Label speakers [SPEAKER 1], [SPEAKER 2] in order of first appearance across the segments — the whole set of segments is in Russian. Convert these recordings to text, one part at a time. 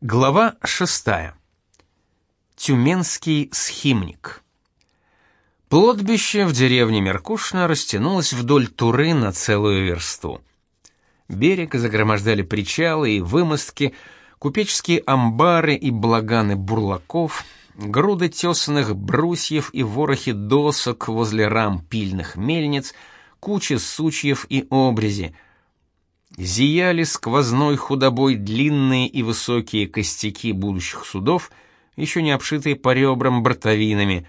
[SPEAKER 1] Глава шестая. Тюменский схимник. Плотбище в деревне Меркушна растянулось вдоль Туры на целую версту. Берег загромождали причалы и вымостки, купеческие амбары и благаны бурлаков, груды тесанных брусьев и ворохи досок возле рам пильных мельниц, кучи сучьев и обрези — Зияли сквозной худобой длинные и высокие костяки будущих судов, еще не обшитые по ребрам бортовинами.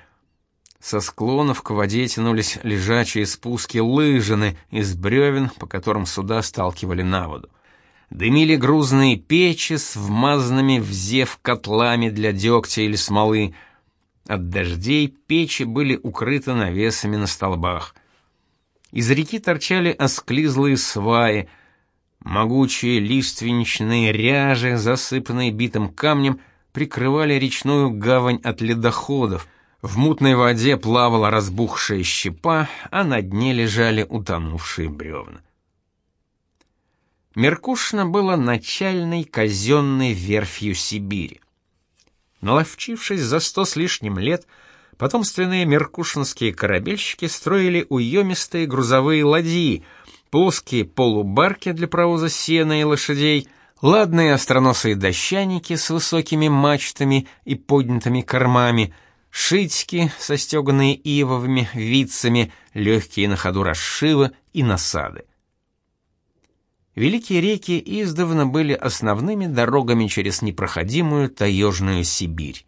[SPEAKER 1] Со склонов к воде тянулись лежачие спуски лыжины из бревен, по которым суда сталкивали на воду. Дымили грузные печи с вмазанными в зев котлами для дегтя или смолы. От дождей печи были укрыты навесами на столбах. Из реки торчали осклизлые сваи — Могучие лиственничные ряжи, засыпанные битым камнем, прикрывали речную гавань от ледоходов. В мутной воде плавала разбухшая щепа, а на дне лежали утонувшие бревна. Меркушино было начальной казенной верфью Сибири. Наловчившись за сто с лишним лет, потомственные меркушинские корабельщики строили уемистые грузовые ладьи — плоские полубарки для провоза сена и лошадей, ладные остроносые дощаники с высокими мачтами и поднятыми кормами, шитьки, состеганные ивовыми вицами, легкие на ходу расшивы и насады. Великие реки издавна были основными дорогами через непроходимую таежную Сибирь.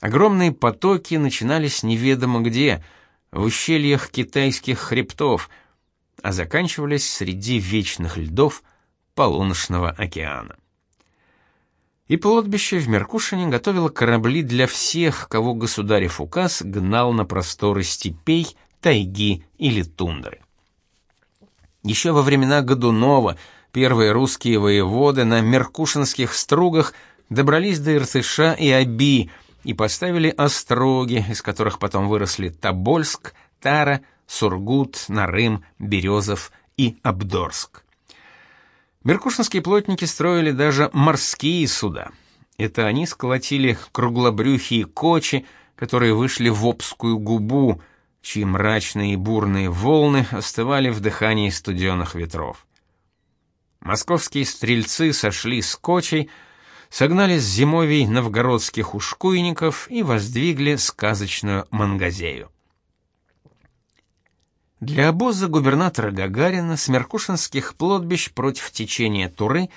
[SPEAKER 1] Огромные потоки начинались неведомо где, в ущельях китайских хребтов – а заканчивались среди вечных льдов полуночного океана. И полотбище в Меркушине готовило корабли для всех, кого государев указ гнал на просторы степей, тайги или тундры. Еще во времена Годунова первые русские воеводы на меркушинских стругах добрались до Иртыша и Аби и поставили остроги, из которых потом выросли Тобольск, Тара, Сургут, Нарым, Березов и Абдорск. Меркушинские плотники строили даже морские суда. Это они сколотили круглобрюхие кочи, которые вышли в Обскую губу, чьи мрачные и бурные волны остывали в дыхании студенных ветров. Московские стрельцы сошли с кочей, согнали с зимовий новгородских ушкуйников и воздвигли сказочную Мангазею. Для обоза губернатора Гагарина с Меркушинских плотбищ против течения Туры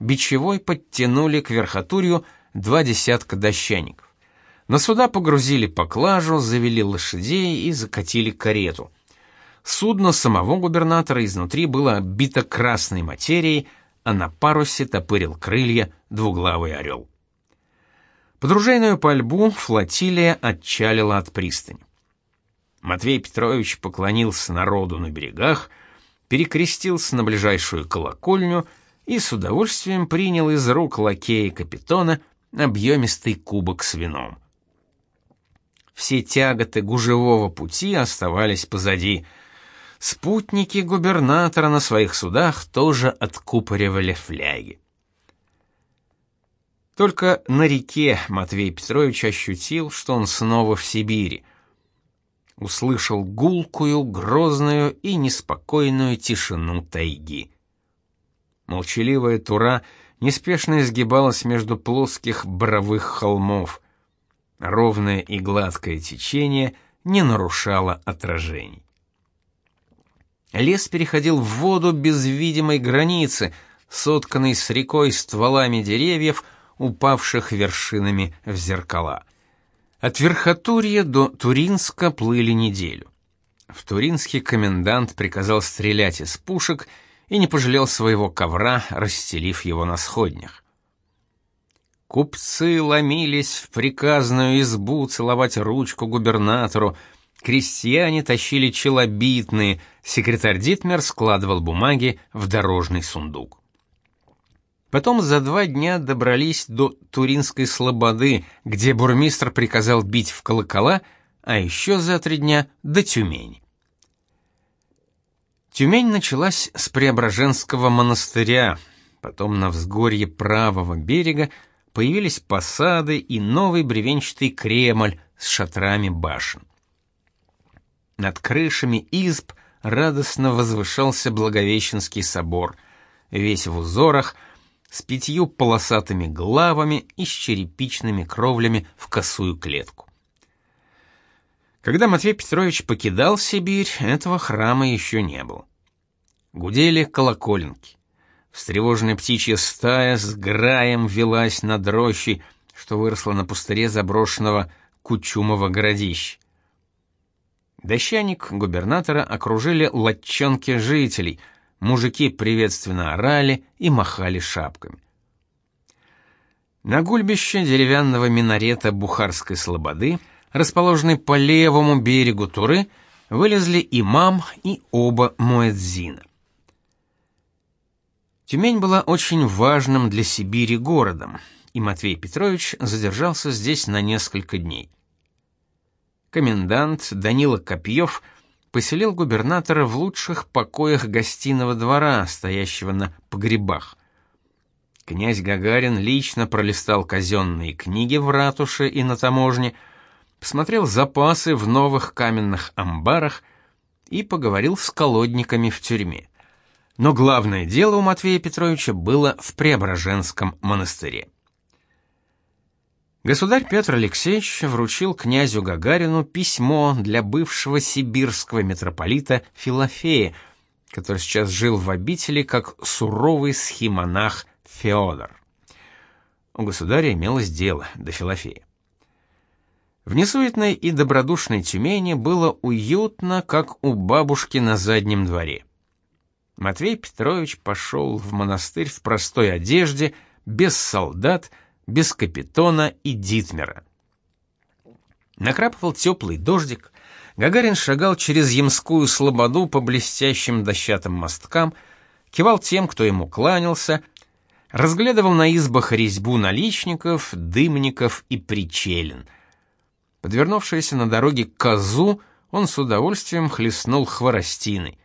[SPEAKER 1] бичевой подтянули к верхотурью два десятка дощаников. На суда погрузили поклажу, завели лошадей и закатили карету. Судно самого губернатора изнутри было оббито красной материей, а на парусе топырил крылья двуглавый орел. Под ружейную пальбу флотилия отчалила от пристани. Матвей Петрович поклонился народу на берегах, перекрестился на ближайшую колокольню и с удовольствием принял из рук лакея капитона объемистый кубок с вином. Все тяготы гужевого пути оставались позади. Спутники губернатора на своих судах тоже откупоривали фляги. Только на реке Матвей Петрович ощутил, что он снова в Сибири услышал гулкую, грозную и неспокойную тишину тайги. Молчаливая тура неспешно изгибалась между плоских боровых холмов. Ровное и гладкое течение не нарушало отражений. Лес переходил в воду без видимой границы, сотканный с рекой стволами деревьев, упавших вершинами в зеркала. От Верхотурья до Туринска плыли неделю. В Туринске комендант приказал стрелять из пушек и не пожалел своего ковра, расстелив его на сходнях. Купцы ломились в приказную избу целовать ручку губернатору, крестьяне тащили челобитные, секретарь Дитмер складывал бумаги в дорожный сундук. Потом за два дня добрались до Туринской слободы, где бурмистр приказал бить в колокола, а еще за три дня до Тюмени. Тюмень началась с Преображенского монастыря, потом на взгорье правого берега появились посады и новый бревенчатый Кремль с шатрами башен. Над крышами изб радостно возвышался Благовещенский собор, весь в узорах, с пятью полосатыми главами и с черепичными кровлями в косую клетку. Когда Матвей Петрович покидал Сибирь, этого храма еще не было. Гудели колоколенки. Встревоженная птичья стая с граем велась над рощей, что выросло на пустыре заброшенного Кучумова городища. Дощаник губернатора окружили латчонки жителей, мужики приветственно орали и махали шапками. На гульбище деревянного минарета Бухарской слободы, расположенной по левому берегу Туры, вылезли имам и оба муэдзина. Тюмень была очень важным для Сибири городом, и Матвей Петрович задержался здесь на несколько дней комендант Данила Копьев поселил губернатора в лучших покоях гостиного двора, стоящего на погребах. Князь Гагарин лично пролистал казенные книги в ратуше и на таможне, посмотрел запасы в новых каменных амбарах и поговорил с колодниками в тюрьме. Но главное дело у Матвея Петровича было в Преображенском монастыре. Государь Петр Алексеевич вручил князю Гагарину письмо для бывшего сибирского митрополита Филофея, который сейчас жил в обители как суровый схимонах Феодор. У государя имелось дело до Филофея. В несуетной и добродушной Тюмени было уютно, как у бабушки на заднем дворе. Матвей Петрович пошел в монастырь в простой одежде, без солдат, без капитона и Дитмера. Накрапывал теплый дождик, Гагарин шагал через Ямскую слободу по блестящим дощатым мосткам, кивал тем, кто ему кланялся, разглядывал на избах резьбу наличников, дымников и причелин. Подвернувшийся на дороге козу он с удовольствием хлестнул хворостиной.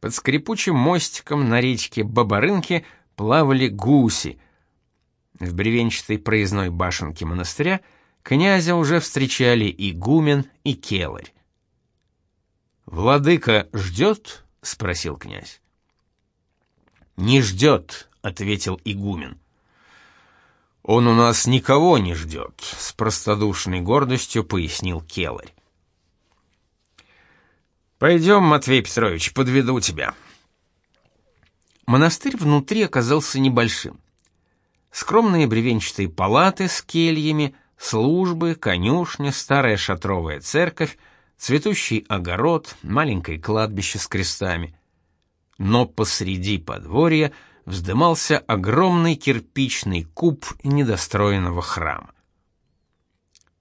[SPEAKER 1] Под скрипучим мостиком на речке Бабарынке плавали гуси — в бревенчатой проездной башенке монастыря князя уже встречали игумен и келарь. «Владыка ждет?» — спросил князь. «Не ждет», — ответил игумен. «Он у нас никого не ждет», — с простодушной гордостью пояснил Келарь. «Пойдем, Матвей Петрович, подведу тебя». Монастырь внутри оказался небольшим скромные бревенчатые палаты с кельями, службы, конюшня, старая шатровая церковь, цветущий огород, маленькое кладбище с крестами. Но посреди подворья вздымался огромный кирпичный куб недостроенного храма.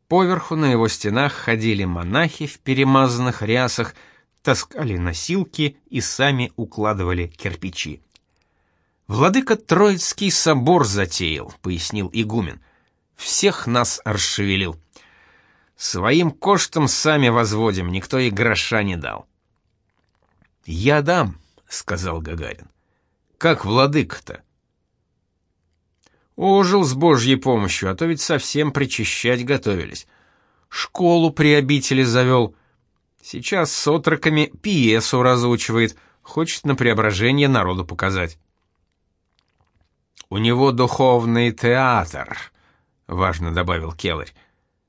[SPEAKER 1] Поверху на его стенах ходили монахи в перемазанных рясах, таскали носилки и сами укладывали кирпичи. Владыка Троицкий собор затеял, пояснил игумен. Всех нас расшевелил. Своим коштом сами возводим, никто и гроша не дал. Я дам, сказал Гагарин. Как владыка-то? Ожил с Божьей помощью, а то ведь совсем причащать готовились. Школу при обители завел. Сейчас с отроками пьесу разучивает, хочет на преображение народу показать. У него духовный театр, важно добавил Келарь.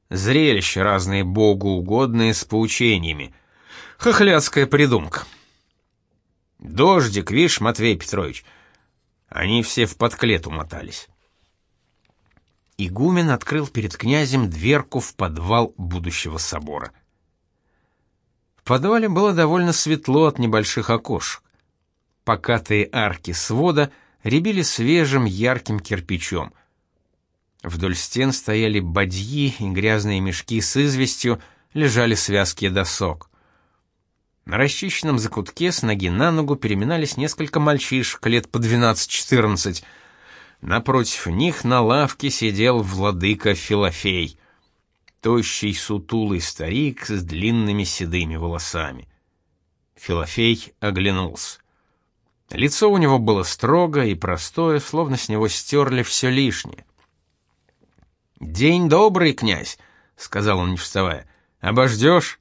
[SPEAKER 1] Зрелища разные богоугодные с поучениями. Хохлядская придумка. Дождик, видишь, Матвей Петрович. Они все в подклет умотались. Игумен открыл перед князем дверку в подвал будущего собора. В подвале было довольно светло от небольших окошек. Покатые арки свода — рябили свежим ярким кирпичом. Вдоль стен стояли бадьи и грязные мешки с известью, лежали связки досок. На расчищенном закутке с ноги на ногу переминались несколько мальчишек лет по 12-14. Напротив них на лавке сидел владыка Филофей, тощий сутулый старик с длинными седыми волосами. Филофей оглянулся. Лицо у него было строгое и простое, словно с него стерли все лишнее. «День добрый, князь», — сказал он, не вставая. «Обождешь?»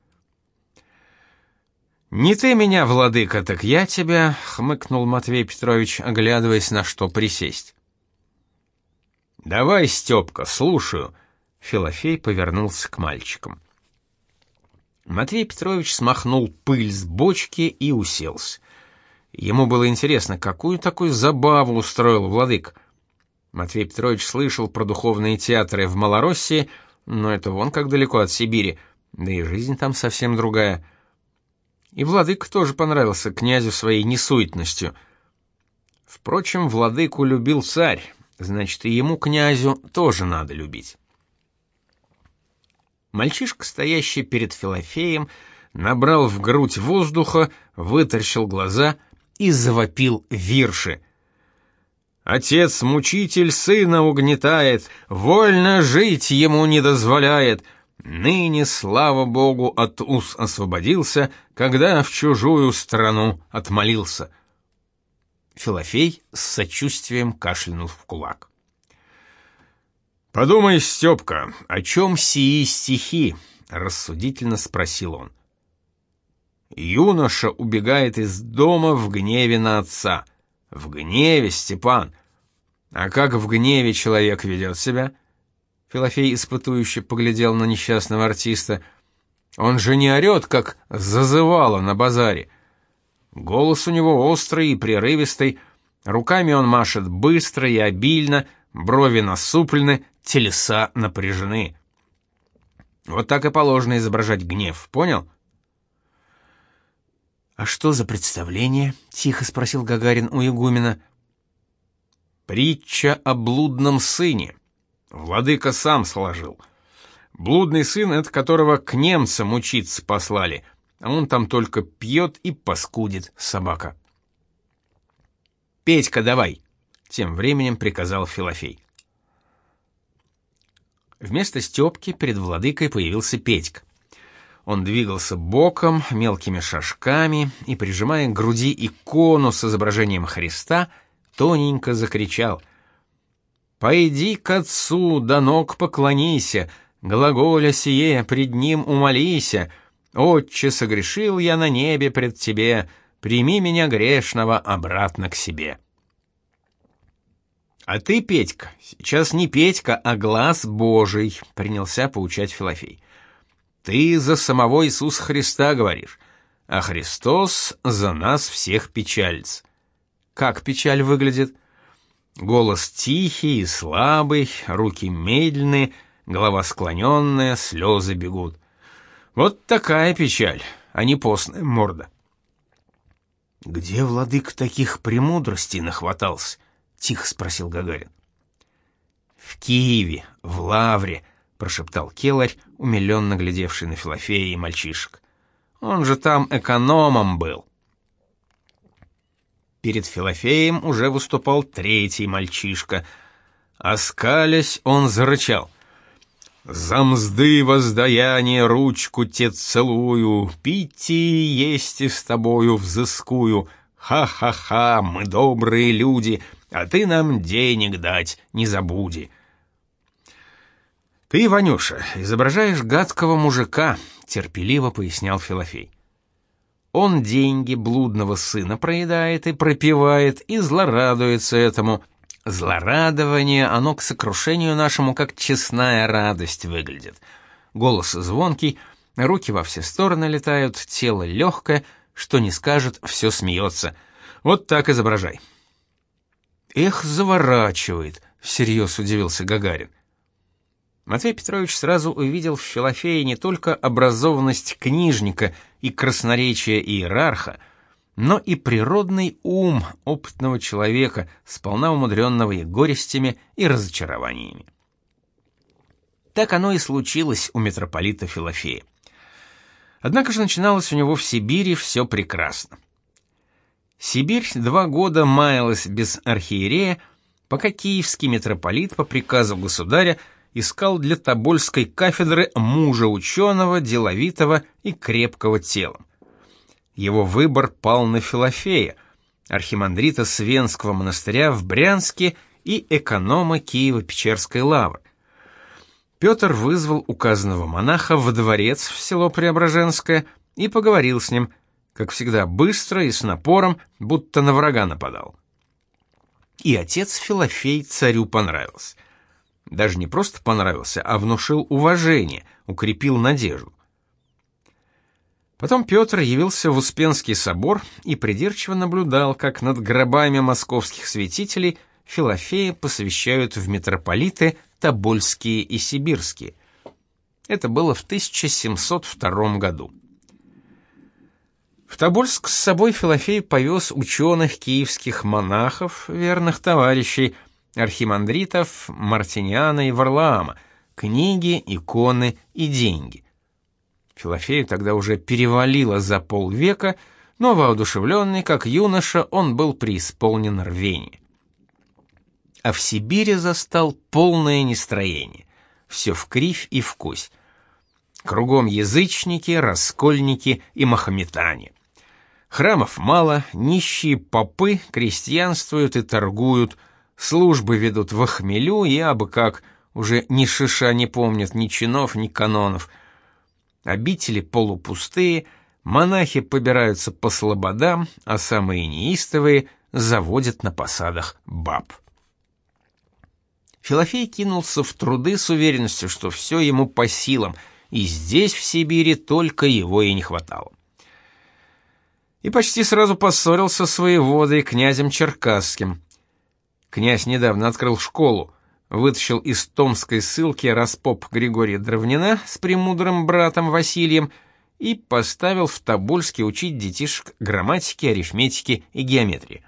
[SPEAKER 1] «Не ты меня, владыка, так я тебя», — хмыкнул Матвей Петрович, оглядываясь на что присесть. «Давай, Степка, слушаю», — Филофей повернулся к мальчикам. Матвей Петрович смахнул пыль с бочки и уселся. Ему было интересно, какую такую забаву устроил владык. Матвей Петрович слышал про духовные театры в Малороссии, но это вон как далеко от Сибири, да и жизнь там совсем другая. И владык тоже понравился князю своей несуетностью. Впрочем, владыку любил царь, значит, и ему, князю, тоже надо любить. Мальчишка, стоящий перед Филофеем, набрал в грудь воздуха, вытаращил глаза — и завопил вирши. Отец-мучитель сына угнетает, вольно жить ему не дозволяет. Ныне, слава Богу, от уз освободился, когда в чужую страну отмолился. Филофей с сочувствием кашлянул в кулак. «Подумай, Степка, о чем сии стихи?» — рассудительно спросил он. Юноша убегает из дома в гневе на отца. В гневе, Степан. А как в гневе человек ведет себя? Филофей испытующе поглядел на несчастного артиста. Он же не орет, как зазывало на базаре. Голос у него острый и прерывистый, руками он машет быстро и обильно, брови насуплены, телеса напряжены. Вот так и положено изображать гнев, понял?
[SPEAKER 2] — «А что за представление?» — тихо спросил Гагарин у игумена.
[SPEAKER 1] «Притча о блудном сыне. Владыка сам сложил. Блудный сын — это которого к немцам учиться послали, а он там только пьет и паскудит, собака». «Петька, давай!» — тем временем приказал Филофей. Вместо Степки перед владыкой появился Петька. Он двигался боком, мелкими шажками и, прижимая к груди икону с изображением Христа, тоненько закричал «Пойди к Отцу, до ног поклонися, глаголя сие, пред Ним умолися, Отче, согрешил я на небе пред Тебе, прими меня грешного обратно к себе». «А ты, Петька, сейчас не Петька, а глаз Божий», — принялся поучать Филофей. Ты за самого Иисуса Христа говоришь, а Христос за нас всех печалится. Как печаль выглядит? Голос тихий и слабый, руки медленные, голова склоненная, слезы бегут. Вот такая печаль, а не постная морда.
[SPEAKER 2] Где владык таких премудростей нахватался? тихо спросил Гагарин.
[SPEAKER 1] В Киеве, в Лавре, прошептал Келарь, умиленно глядевший на Филофея и мальчишек. Он же там экономом был. Перед Филофеем уже выступал третий мальчишка. Оскалясь, он зарычал. «За мзды воздаяние ручку те целую, пить и есть и с тобою взыскую. Ха-ха-ха, мы добрые люди, а ты нам денег дать не забуди». «Ты, Ванюша, изображаешь гадкого мужика», — терпеливо пояснял Филофей. «Он деньги блудного сына проедает и пропивает, и злорадуется этому. Злорадование, оно к сокрушению нашему как честная радость выглядит. Голос звонкий, руки во все стороны летают, тело легкое, что не скажет, все смеется. Вот так изображай». «Эх, заворачивает», — всерьез удивился Гагарин. Матвей Петрович сразу увидел в Филофее не только образованность книжника и красноречие иерарха, но и природный ум опытного человека, сполна умудренного и горестями, и разочарованиями. Так оно и случилось у митрополита Филофея. Однако же начиналось у него в Сибири все прекрасно. Сибирь два года маялась без архиерея, пока киевский митрополит по приказу государя искал для Тобольской кафедры мужа ученого, деловитого и крепкого телом. Его выбор пал на Филофея, архимандрита Свенского монастыря в Брянске и эконома Киево-Печерской лавры. Петр вызвал указанного монаха во дворец в село Преображенское и поговорил с ним, как всегда, быстро и с напором, будто на врага нападал. И отец Филофей царю понравился. Даже не просто понравился, а внушил уважение, укрепил надежду. Потом Петр явился в Успенский собор и придирчиво наблюдал, как над гробами московских святителей Филофея посвящают в митрополиты Тобольские и Сибирские. Это было в 1702 году. В Тобольск с собой Филофей повез ученых киевских монахов, верных товарищей, архимандритов Мартиниана и Варлаама, книги, иконы и деньги. Филофею тогда уже перевалило за полвека, но воодушевленный, как юноша, он был преисполнен рвения. А в Сибири застал полное нестроение. Все в кривь и в кось. Кругом язычники, раскольники и махометане. Храмов мало, нищие попы крестьянствуют и торгуют, службы ведут в хмелю и абы как, уже ни шиша не помнят ни чинов, ни канонов. Обители полупустые, монахи побираются по слободам, а самые неистовые заводят на посадах баб. Филофей кинулся в труды с уверенностью, что все ему по силам, и здесь, в Сибири, только его и не хватало и почти сразу поссорился с воеводой князем Черкасским. Князь недавно открыл школу, вытащил из томской ссылки распоп Григория Дровнина с премудрым братом Василием и поставил в Тобольске учить детишек грамматики, арифметики и геометрии.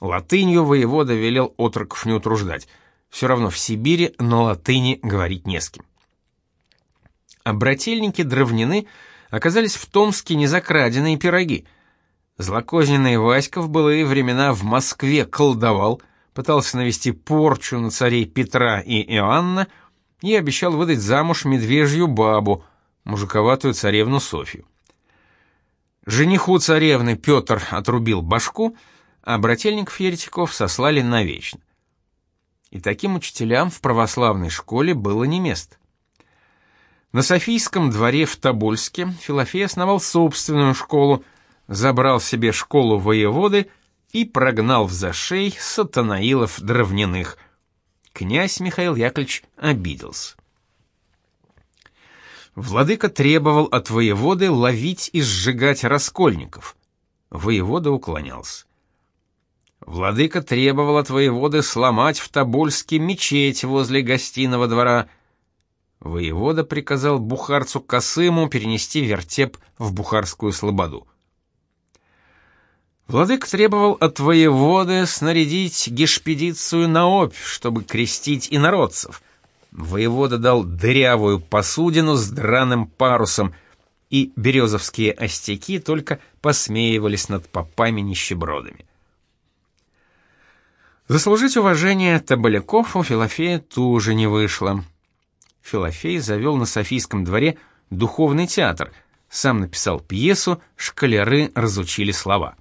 [SPEAKER 1] Латынью воевода велел отроков не утруждать. Все равно в Сибири на латыни говорить не с кем. А брательники Дровнины — оказались в Томске незакраденные пироги. Злокозненный Васька в былые времена в Москве колдовал, пытался навести порчу на царей Петра и Иоанна и обещал выдать замуж медвежью бабу, мужиковатую царевну Софью. Жениху царевны Петр отрубил башку, а брательников-еретиков сослали навечно. И таким учителям в православной школе было не место. На Софийском дворе в Тобольске Филофей основал собственную школу, забрал себе школу воеводы и прогнал в зашей сатанаилов дровняных. Князь Михаил Яковлевич обиделся. Владыка требовал от воеводы ловить и сжигать раскольников. Воевода уклонялся. Владыка требовал от воеводы сломать в Тобольске мечеть возле гостиного двора — Воевода приказал бухарцу Косыму перенести вертеп в бухарскую слободу. Владык требовал от воеводы снарядить гешпедицию на Обь, чтобы крестить инородцев. Воевода дал дырявую посудину с драным парусом, и березовские остяки только посмеивались над попами-нищебродами. Заслужить уважение Табаляков у Филофея тоже не вышло. Филофей завел на Софийском дворе духовный театр, сам написал пьесу, школяры разучили слова.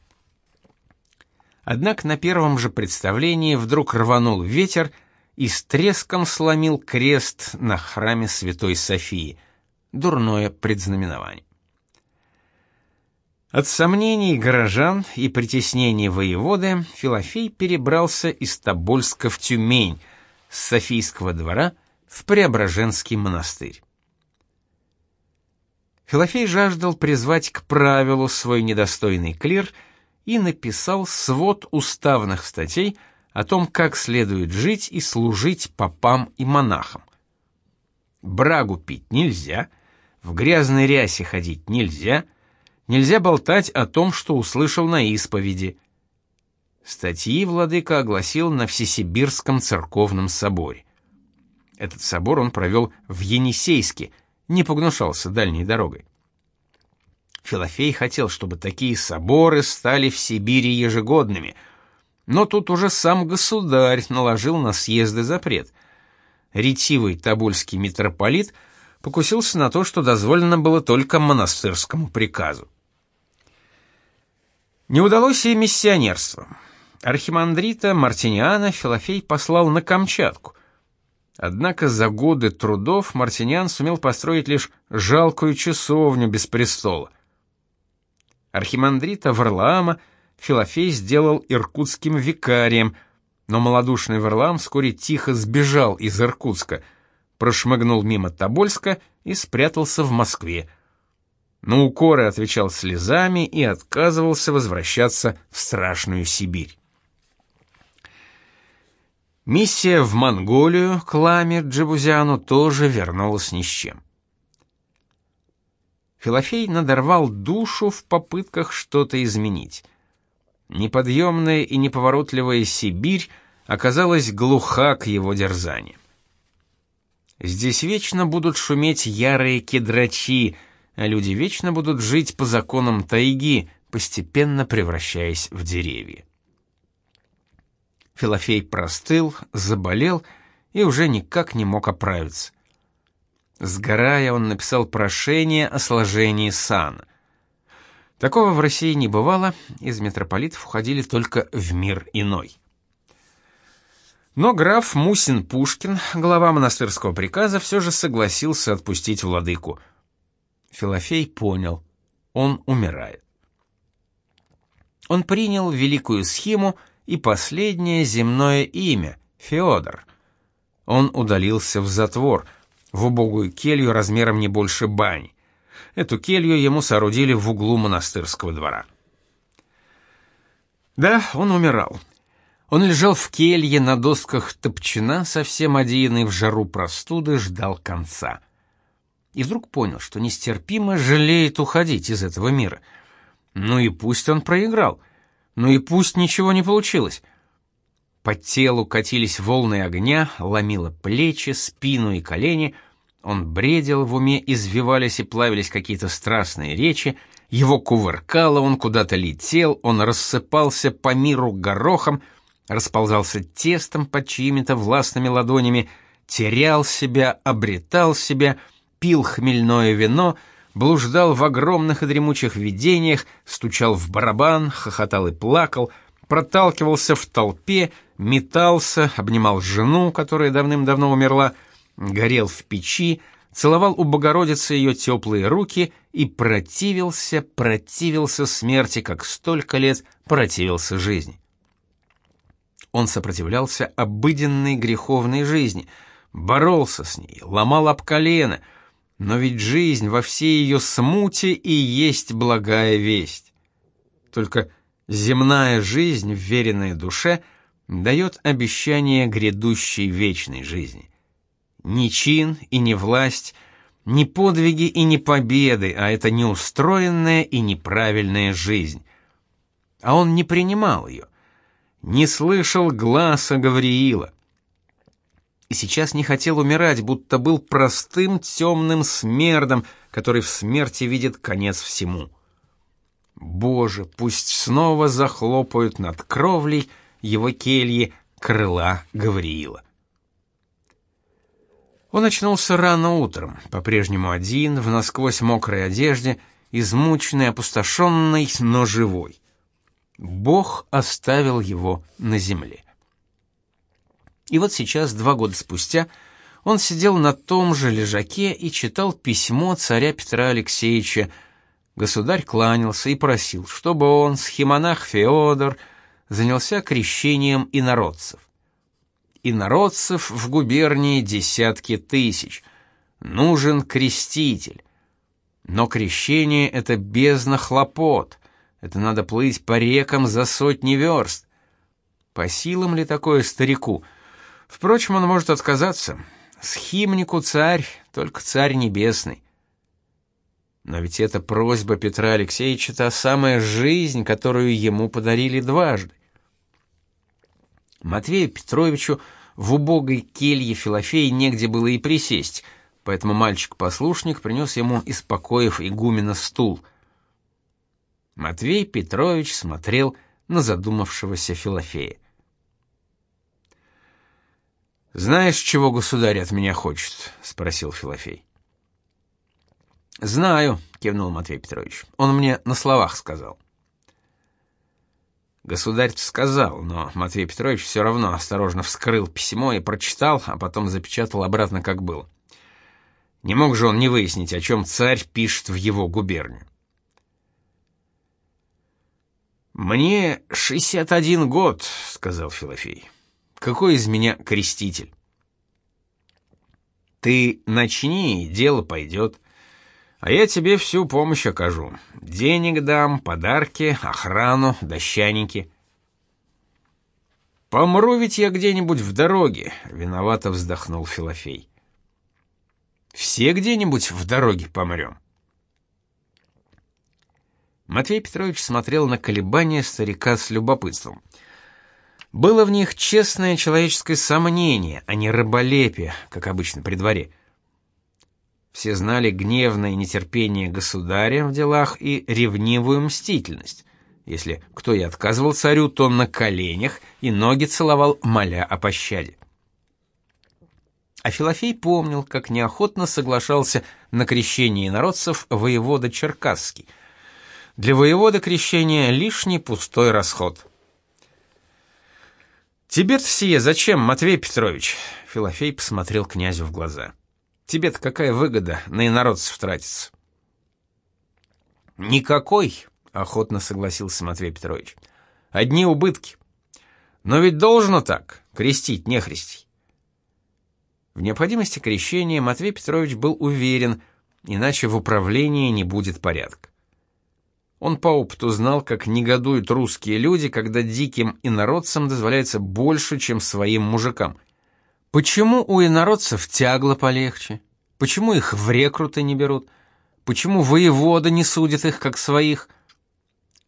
[SPEAKER 1] Однако на первом же представлении вдруг рванул ветер и с треском сломил крест на храме Святой Софии. Дурное предзнаменование. От сомнений горожан и притеснений воеводы Филофей перебрался из Тобольска в Тюмень, с Софийского двора — в Преображенский монастырь. Филофей жаждал призвать к правилу свой недостойный клир и написал свод уставных статей о том, как следует жить и служить попам и монахам. Брагу пить нельзя, в грязной рясе ходить нельзя, нельзя болтать о том, что услышал на исповеди. Статьи владыка огласил на Всесибирском церковном соборе. Этот собор он провел в Енисейске, не погнушался дальней дорогой. Филофей хотел, чтобы такие соборы стали в Сибири ежегодными, но тут уже сам государь наложил на съезды запрет. Ретивый тобольский митрополит покусился на то, что дозволено было только монастырскому приказу. Не удалось и миссионерство. Архимандрита Мартиниана Филофей послал на Камчатку. Однако за годы трудов Мартиниан сумел построить лишь жалкую часовню без престола. Архимандрита Варлаама Филофей сделал иркутским викарием, но малодушный Варлаам вскоре тихо сбежал из Иркутска, прошмыгнул мимо Тобольска и спрятался в Москве. На укоры отвечал слезами и отказывался возвращаться в страшную Сибирь. Миссия в Монголию к Ламе Джибузяну тоже вернулась ни с чем. Филофей надорвал душу в попытках что-то изменить. Неподъемная и неповоротливая Сибирь оказалась глуха к его дерзаниям. Здесь вечно будут шуметь ярые кедрачи, а люди вечно будут жить по законам тайги, постепенно превращаясь в деревья. Филофей простыл, заболел и уже никак не мог оправиться. Сгорая, он написал прошение о сложении сана. Такого в России не бывало, из митрополитов уходили только в мир иной. Но граф Мусин-Пушкин, глава монастырского приказа, все же согласился отпустить владыку. Филофей понял, он умирает. Он принял великую схему и последнее земное имя — Феодор. Он удалился в затвор — в убогую келью размером не больше бани. Эту келью ему соорудили в углу монастырского двора. Да, он умирал. Он лежал в келье на досках топчина, совсем один, и в жару простуды ждал конца. И вдруг понял, что нестерпимо жалеет уходить из этого мира. Ну и пусть он проиграл, ну и пусть ничего не получилось. По телу катились волны огня, ломило плечи, спину и колени. Он бредил, в уме извивались и плавились какие-то страстные речи, его кувыркало, он куда-то летел, он рассыпался по миру горохом, расползался тестом под чьими-то властными ладонями, терял себя, обретал себя, пил хмельное вино, блуждал в огромных и дремучих видениях, стучал в барабан, хохотал и плакал — проталкивался в толпе, метался, обнимал жену, которая давным-давно умерла, горел в печи, целовал у Богородицы ее теплые руки и противился, противился смерти, как столько лет противился жизни. Он сопротивлялся обыденной греховной жизни, боролся с ней, ломал об колено, но ведь жизнь во всей ее смуте и есть благая весть. Только Земная жизнь, вверенная душе, дает обещание грядущей вечной жизни. Ни чин и не власть, ни подвиги и не победы, а это неустроенная и неправильная жизнь. А он не принимал ее, не слышал гласа Гавриила. И сейчас не хотел умирать, будто был простым темным смердом, который в смерти видит конец всему. Боже, пусть снова захлопают над кровлей его кельи крыла Гавриила. Он очнулся рано утром, по-прежнему один, в насквозь мокрой одежде, измученный, опустошенный, но живой. Бог оставил его на земле. И вот сейчас, два года спустя, он сидел на том же лежаке и читал письмо царя Петра Алексеевича, Государь кланялся и просил, чтобы он, схимонах Феодор, занялся крещением инородцев. Инородцев в губернии десятки тысяч. Нужен креститель. Но крещение — это бездна хлопот. Это надо плыть по рекам за сотни верст. По силам ли такое старику? Впрочем, он может отказаться. Схимнику царь, только царь небесный. Но ведь эта просьба Петра Алексеевича та самая жизнь, которую ему подарили дважды. Матвею Петровичу в убогой келье Филофеи негде было и присесть, поэтому мальчик-послушник принес ему из покоев игумена стул. Матвей Петрович смотрел на задумавшегося Филофея. «Знаешь, чего государь от меня хочет?» — спросил Филофей.
[SPEAKER 2] Знаю, кивнул Матвей Петрович. Он мне на словах сказал.
[SPEAKER 1] Государь сказал, но Матвей Петрович все равно осторожно вскрыл письмо и прочитал, а потом запечатал обратно, как было. Не мог же он не выяснить, о чем царь пишет в его губернию. «Мне 61 год», — сказал Филофей. «Какой из меня креститель?» «Ты начни, и дело пойдет. А я тебе всю помощь окажу. Денег дам, подарки, охрану, дощаники». «Помру ведь я где-нибудь в дороге», — виновато вздохнул Филофей. «Все где-нибудь в дороге помрем». Матвей Петрович смотрел на колебания старика с любопытством. Было в них честное человеческое сомнение, а не рыболепие, как обычно при дворе. Все знали гневное нетерпение государя в делах и ревнивую мстительность. Если кто и отказывал царю, то на коленях и ноги целовал, моля о пощаде. А Филофей помнил, как неохотно соглашался на крещение народцев воевода Черкасский — для воевода крещение лишний пустой расход. «Тебе-то сие зачем, Матвей Петрович?» Филофей посмотрел князю в глаза. «Тебе-то какая выгода на инородцев тратиться?» «Никакой», — охотно согласился Матвей Петрович. «Одни убытки. Но ведь должно так, крестить нехристей». В необходимости крещения Матвей Петрович был уверен, иначе в управлении не будет порядка. Он по опыту знал, как негодуют русские люди, когда диким инородцам дозволяется больше, чем своим мужикам. Почему у инородцев тягло полегче? Почему их в рекруты не берут? Почему воевода не судит их как своих?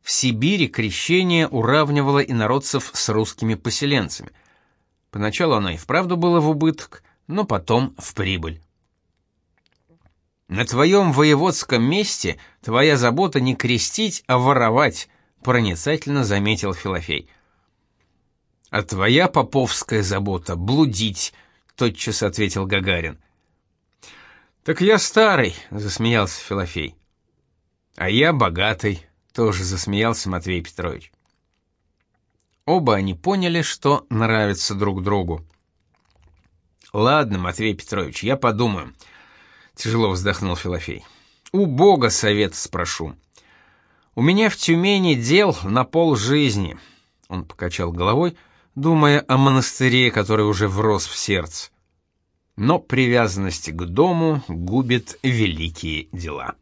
[SPEAKER 1] В Сибири крещение уравнивало инородцев с русскими поселенцами. Поначалу оно и вправду было в убыток, но потом в прибыль. На твоем воеводском месте твоя забота не крестить, а воровать, проницательно заметил Филофей. А твоя поповская забота блудить, тотчас ответил Гагарин. Так я старый, засмеялся Филофей. А я богатый, тоже засмеялся Матвей Петрович. Оба они поняли, что нравятся друг другу. Ладно, Матвей Петрович, я подумаю. Тяжело вздохнул Филофей. У Бога совет спрошу. У меня в Тюмени дел на пол жизни. Он покачал головой, думая о монастыре, который уже врос в сердце. Но привязанность к дому губит великие дела.